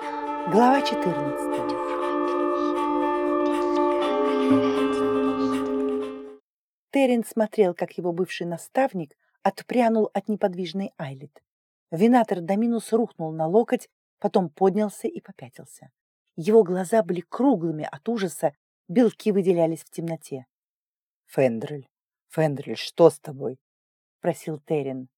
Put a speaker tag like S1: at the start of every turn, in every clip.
S1: Глава 14. Террен смотрел, как его бывший наставник отпрянул от неподвижной Айлет. Винатор Доминус рухнул на локоть, потом поднялся и попятился. Его глаза были круглыми от ужаса, белки выделялись в темноте.
S2: «Фендрель, Фендрель, что с тобой?»
S1: — просил Террин.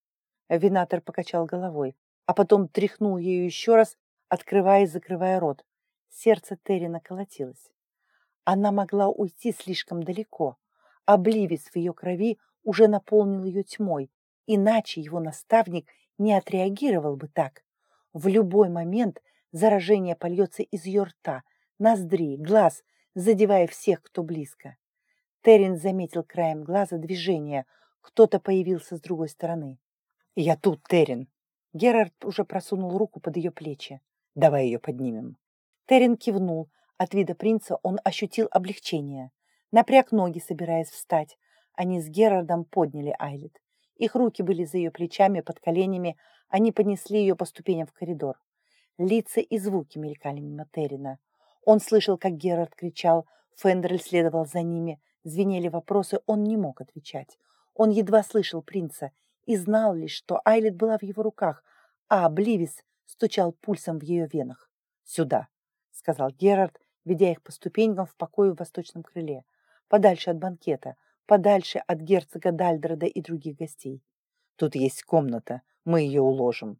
S1: Винатор покачал головой, а потом тряхнул ею еще раз, открывая и закрывая рот. Сердце Террина колотилось. Она могла уйти слишком далеко. Обливис в ее крови уже наполнил ее тьмой, иначе его наставник не отреагировал бы так. В любой момент заражение польется из ее рта, ноздрей, глаз, задевая всех, кто близко. Террин заметил краем глаза движение. Кто-то появился с другой стороны.
S2: «Я тут, Террин!»
S1: Герард уже просунул руку под ее плечи.
S2: «Давай ее поднимем».
S1: Террин кивнул. От вида принца он ощутил облегчение. Напряг ноги, собираясь встать. Они с Герардом подняли Айлет. Их руки были за ее плечами, под коленями. Они понесли ее по ступеням в коридор. Лица и звуки мелькали мимо Террина. Он слышал, как Герард кричал. Фендерль следовал за ними. Звенели вопросы, он не мог отвечать. Он едва слышал принца и знал лишь, что Айлет была в его руках, а Бливис стучал пульсом в ее венах. «Сюда», — сказал Герард, ведя их по ступенькам в покое в восточном крыле, подальше от банкета, подальше от герцога Дальдреда и других гостей.
S2: «Тут есть комната, мы ее уложим».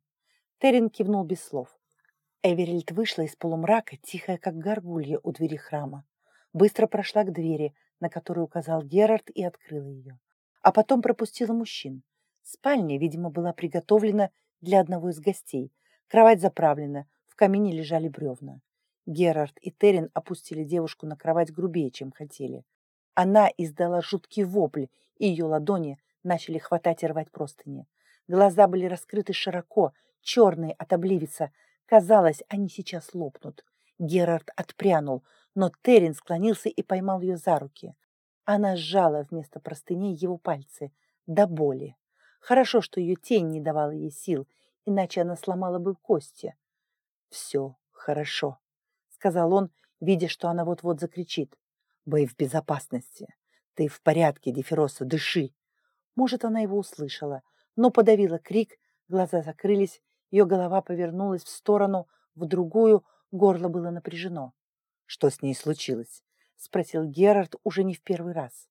S1: Террин кивнул без слов. Эверильд вышла из полумрака, тихая, как горгулья у двери храма. Быстро прошла к двери, на которую указал Герард, и открыла ее. А потом пропустила мужчин. Спальня, видимо, была приготовлена для одного из гостей. Кровать заправлена, в камине лежали бревна. Герард и Терен опустили девушку на кровать грубее, чем хотели. Она издала жуткий вопль, и ее ладони начали хватать и рвать простыни. Глаза были раскрыты широко, черные от обливица. Казалось, они сейчас лопнут. Герард отпрянул, но Терен склонился и поймал ее за руки. Она сжала вместо простыней его пальцы до боли. Хорошо, что ее тень не давала ей сил, иначе она сломала бы кости. «Все хорошо», — сказал он, видя, что она вот-вот закричит. «Бэй в безопасности. Ты в порядке, Дефироса, дыши». Может, она его услышала, но подавила крик, глаза закрылись, ее голова повернулась в сторону, в другую, горло было напряжено. «Что с ней случилось?» — спросил Герард уже не в первый раз.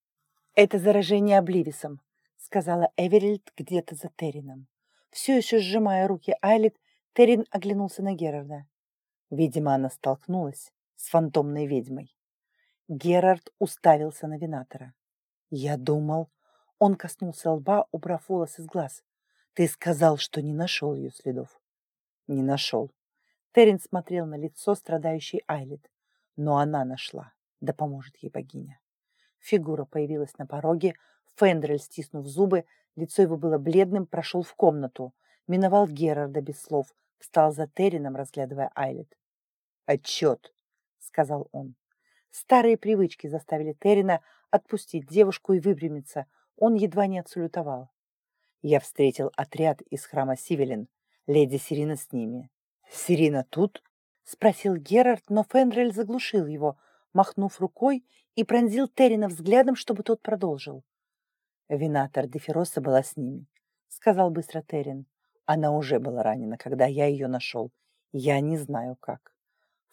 S1: «Это заражение обливисом», сказала Эверильд где-то за Террином. Все еще сжимая руки Айлет, Террин оглянулся на Герарда. Видимо, она столкнулась с фантомной ведьмой. Герард уставился на Винатора. «Я думал...» Он коснулся лба, убрав волосы с глаз. «Ты сказал, что не нашел ее следов». «Не нашел». Террин смотрел на лицо страдающей Айлет. Но она нашла. Да поможет ей богиня. Фигура появилась на пороге, Фендрель, стиснув зубы, лицо его было бледным, прошел в комнату, миновал Герарда без слов, встал за Террином, разглядывая Айлет. «Отчет», — сказал он. Старые привычки заставили Террина отпустить девушку и выпрямиться. Он едва не отсалютовал. Я встретил отряд из храма Сивелин. Леди Сирина с ними. «Сирина тут?» — спросил Герард, но Фендрель заглушил его, махнув рукой и пронзил Террина взглядом, чтобы тот продолжил. Винатор Дефироса была с ними, сказал быстро Террин. Она уже была ранена, когда я ее нашел. Я не знаю как.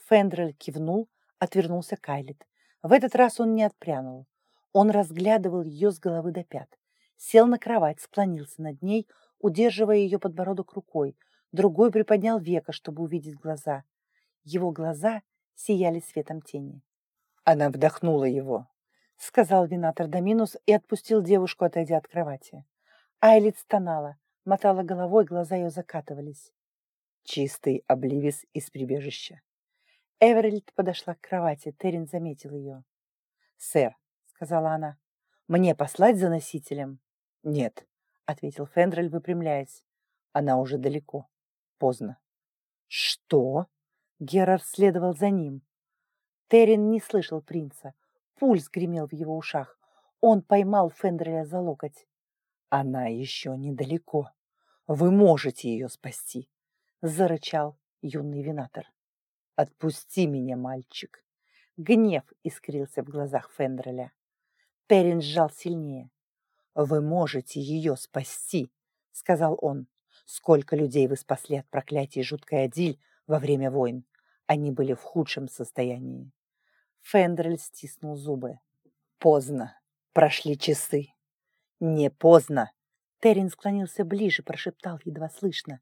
S1: Фендрель кивнул, отвернулся к Айлет. В этот раз он не отпрянул. Он разглядывал ее с головы до пят. Сел на кровать, склонился над ней, удерживая ее подбородок рукой. Другой приподнял века, чтобы увидеть глаза. Его глаза сияли светом тени. Она вдохнула его, — сказал винатор Доминус и отпустил девушку, отойдя от кровати. Айлит стонала, мотала головой, глаза ее закатывались. Чистый обливис из прибежища. Эверильд подошла к кровати, Террин заметил ее. «Сэр», — сказала она, — «мне послать за носителем?» «Нет», — ответил Фендрель, выпрямляясь. «Она уже далеко. Поздно». «Что?» Герард следовал за ним. Террин не слышал принца. Пульс гремел в его ушах. Он поймал Фендреля за локоть. «Она еще недалеко. Вы можете ее спасти!» — зарычал юный винатор.
S2: Отпусти меня, мальчик.
S1: Гнев искрился в глазах Фендреля. Террин сжал сильнее.
S2: «Вы можете ее спасти», — сказал он. «Сколько людей вы спасли от проклятий жуткой Адиль во время войн? Они были в худшем состоянии».
S1: Фендрель стиснул зубы.
S2: «Поздно. Прошли часы». «Не поздно!»
S1: Террин склонился ближе, прошептал едва слышно.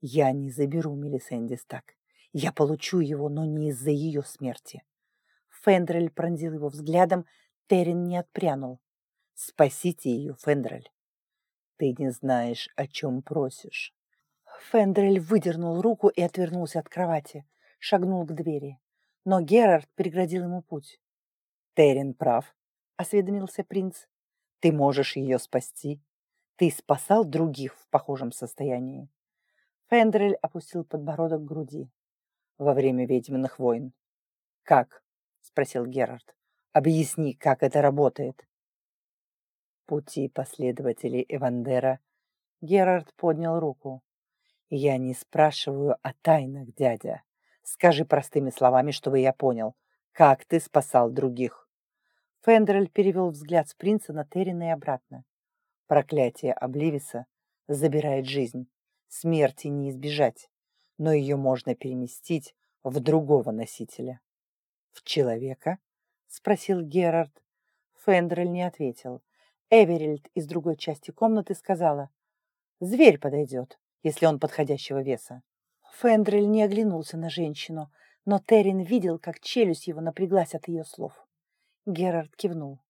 S2: «Я не заберу Мелисендис так. Я получу его, но не из-за ее смерти».
S1: Фендрель пронзил его взглядом, Террин не отпрянул.
S2: «Спасите ее, Фендрель. Ты не знаешь, о чем просишь».
S1: Фендрель выдернул руку и отвернулся от кровати, шагнул к двери. Но Герард преградил ему путь.
S2: «Террин прав», —
S1: осведомился принц.
S2: «Ты можешь ее спасти. Ты спасал других в похожем состоянии».
S1: Фендрель опустил подбородок к груди.
S2: «Во время ведьминых войн». «Как?» — спросил Герард. «Объясни, как это работает». Пути последователей Эвандера. Герард поднял руку. «Я не спрашиваю о тайнах, дядя. Скажи простыми словами, чтобы я понял, как ты спасал других».
S1: Фендрель перевел взгляд с принца на Террина и обратно.
S2: Проклятие Обливиса забирает жизнь. Смерти не избежать, но ее можно переместить в другого носителя.
S1: «В человека?» — спросил Герард. Фендрель не ответил. Эверильд из другой части комнаты сказала, «Зверь подойдет, если он подходящего веса». Фендрель не оглянулся на женщину, но Террин видел, как челюсть его напряглась от ее слов. Герард кивнул.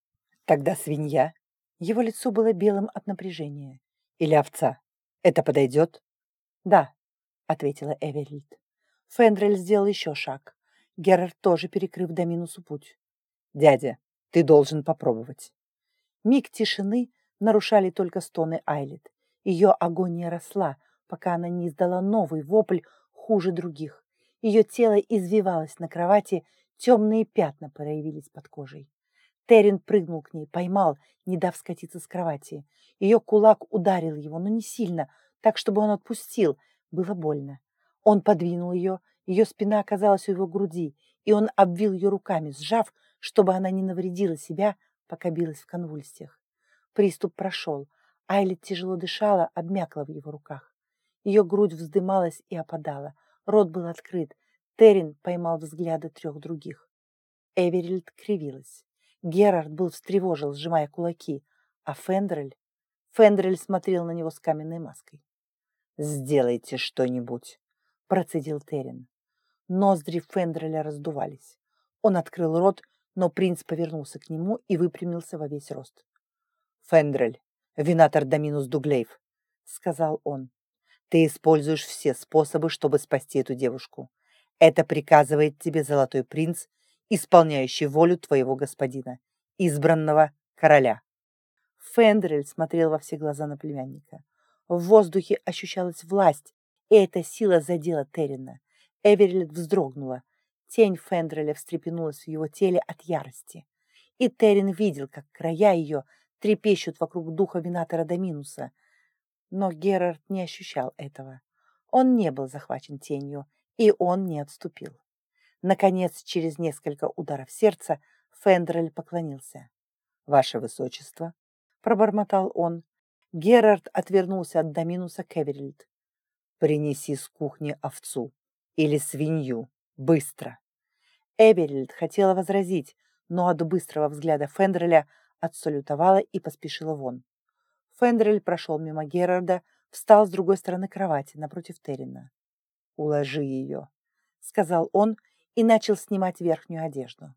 S2: «Тогда свинья?»
S1: Его лицо было белым от напряжения.
S2: «Или овца? Это подойдет?»
S1: «Да», — ответила Эверильд. Фендрель сделал еще шаг. Герард тоже перекрыв до минусу путь.
S2: «Дядя, ты должен попробовать».
S1: Миг тишины нарушали только стоны Айлет. Ее агония росла, пока она не издала новый вопль хуже других. Ее тело извивалось на кровати, темные пятна проявились под кожей. Террин прыгнул к ней, поймал, не дав скатиться с кровати. Ее кулак ударил его, но не сильно, так, чтобы он отпустил. Было больно. Он подвинул ее, ее спина оказалась у его груди, и он обвил ее руками, сжав, чтобы она не навредила себя, пока билась в конвульсиях. Приступ прошел. Айлет тяжело дышала, обмякла в его руках. Ее грудь вздымалась и опадала. Рот был открыт. Террин поймал взгляды трех других. Эверильд кривилась. Герард был встревожен, сжимая кулаки, а Фендрель... Фендрель смотрел на него с каменной маской.
S2: «Сделайте что-нибудь», — процедил Террин.
S1: Ноздри Фендреля раздувались. Он открыл рот, но принц повернулся к нему и выпрямился во весь рост.
S2: «Фендрель, винатор Доминус Дуглейв», — сказал он. Ты используешь все способы, чтобы спасти эту девушку. Это приказывает тебе Золотой Принц, исполняющий волю твоего господина, избранного короля.
S1: Фендрель смотрел во все глаза на племянника. В воздухе ощущалась власть, и эта сила задела Террина. Эверилет вздрогнула. Тень Фендреля встрепенулась в его теле от ярости. И Террин видел, как края ее трепещут вокруг духа Винатора Доминуса — но Герард не ощущал этого. Он не был захвачен тенью, и он не отступил. Наконец, через несколько ударов сердца, Фендрель поклонился.
S2: «Ваше Высочество», —
S1: пробормотал он. Герард отвернулся от Доминуса Кеверильд.
S2: «Принеси с кухни овцу или свинью, быстро!»
S1: Эберильд хотела возразить, но от быстрого взгляда Фендреля отсалютовала и поспешила вон. Фендрель прошел мимо Герарда, встал с другой стороны кровати, напротив Террина.
S2: «Уложи ее», —
S1: сказал он и начал снимать верхнюю одежду.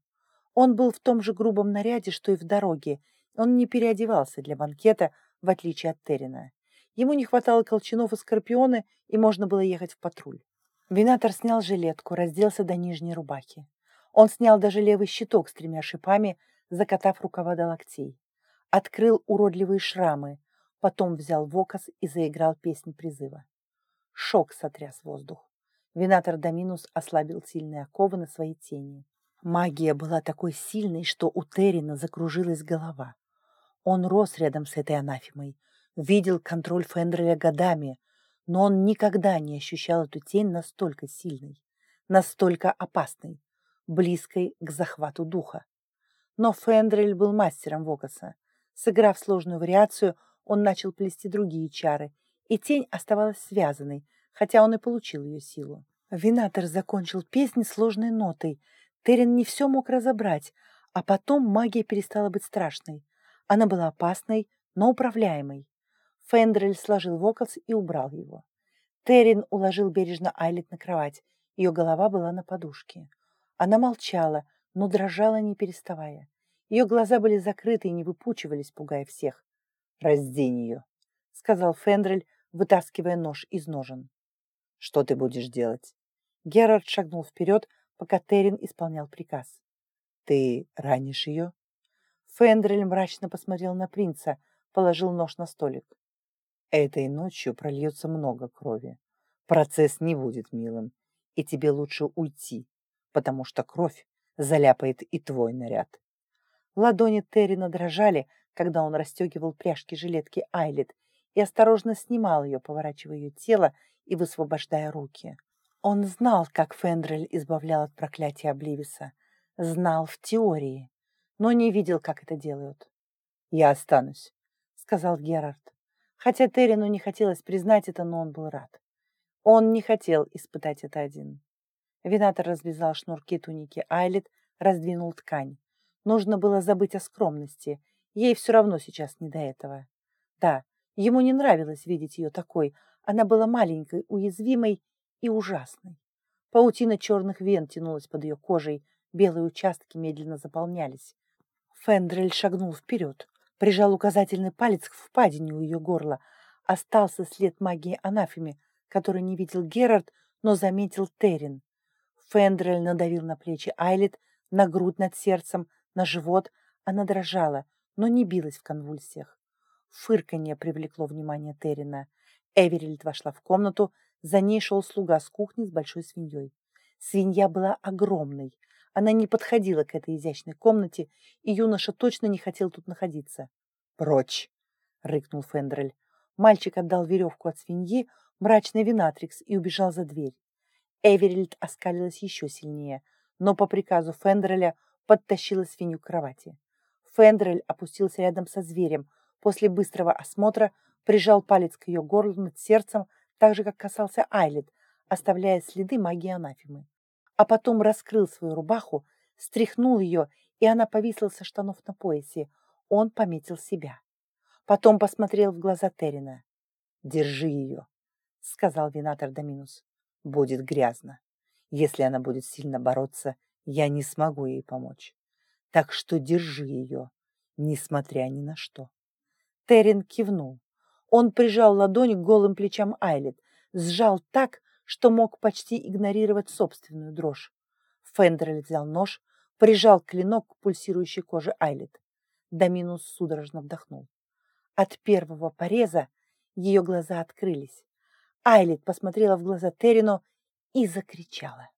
S1: Он был в том же грубом наряде, что и в дороге. Он не переодевался для банкета, в отличие от Террина. Ему не хватало колчанов и скорпионы, и можно было ехать в патруль. Винатор снял жилетку, разделся до нижней рубахи. Он снял даже левый щиток с тремя шипами, закатав рукава до локтей. Открыл уродливые шрамы, Потом взял вокас и заиграл песнь призыва. Шок сотряс воздух. Винатор Доминус ослабил сильные оковы на своей тени. Магия была такой сильной, что у Террина закружилась голова. Он рос рядом с этой анафемой, видел контроль Фендреля годами, но он никогда не ощущал эту тень настолько сильной. настолько опасной, близкой к захвату духа. Но Фендрель был мастером Вокаса. Сыграв сложную вариацию, он начал плести другие чары, и тень оставалась связанной, хотя он и получил ее силу. Винатор закончил песнь сложной нотой. Терен не все мог разобрать, а потом магия перестала быть страшной. Она была опасной, но управляемой. Фендрель сложил вокалс и убрал его. Террин уложил бережно Айлет на кровать. Ее голова была на подушке. Она молчала, но дрожала, не переставая. Ее глаза были закрыты и не выпучивались, пугая всех. «Раздень ее», — сказал Фендрель, вытаскивая нож из ножен. «Что ты будешь делать?» Герард шагнул вперед, пока Террин исполнял приказ. «Ты ранишь ее?» Фендрель мрачно посмотрел на принца, положил нож на столик. «Этой ночью прольется много крови. Процесс не будет милым, и тебе лучше уйти, потому что кровь заляпает и твой наряд. Ладони Террина дрожали, когда он расстегивал пряжки жилетки Айлет и осторожно снимал ее, поворачивая ее тело и высвобождая руки. Он знал, как Фендрель избавлял от проклятия Обливиса. Знал в теории, но не видел, как это делают. «Я останусь», — сказал Герард. Хотя Террину не хотелось признать это, но он был рад. Он не хотел испытать это один. Винатор развязал шнурки туники Айлет, раздвинул ткань. Нужно было забыть о скромности. Ей все равно сейчас не до этого. Да, ему не нравилось видеть ее такой. Она была маленькой, уязвимой и ужасной. Паутина черных вен тянулась под ее кожей, белые участки медленно заполнялись. Фендрель шагнул вперед, прижал указательный палец к впадине у ее горла. Остался след магии анафеме, который не видел Герард, но заметил Террин. Фендрель надавил на плечи Айлет, на грудь над сердцем, на живот. Она дрожала, но не билась в конвульсиях. Фырканье привлекло внимание Террина. Эверильд вошла в комнату, за ней шел слуга с кухни с большой свиньей. Свинья была огромной. Она не подходила к этой изящной комнате, и юноша точно не хотел тут находиться. «Прочь!» — рыкнул Фендрель. Мальчик отдал веревку от свиньи, мрачный винатрикс, и убежал за дверь. Эверильд оскалилась еще сильнее, но по приказу Фендреля подтащила свинью к кровати. Фендрель опустился рядом со зверем. После быстрого осмотра прижал палец к ее горлу над сердцем, так же, как касался Айлет, оставляя следы магии анафемы. А потом раскрыл свою рубаху, стряхнул ее, и она повисла со штанов на поясе. Он пометил себя. Потом посмотрел в глаза Террина. «Держи ее», — сказал винатор Доминус будет грязно. Если она будет сильно бороться, я не смогу ей помочь. Так что держи ее, несмотря ни на что. Терен кивнул. Он прижал ладонь к голым плечам Айлет, сжал так, что мог почти игнорировать собственную дрожь. Фендерель взял нож, прижал клинок к пульсирующей коже Айлет. Доминус судорожно вдохнул. От первого пореза ее глаза открылись. Айлит посмотрела в глаза Террину и закричала.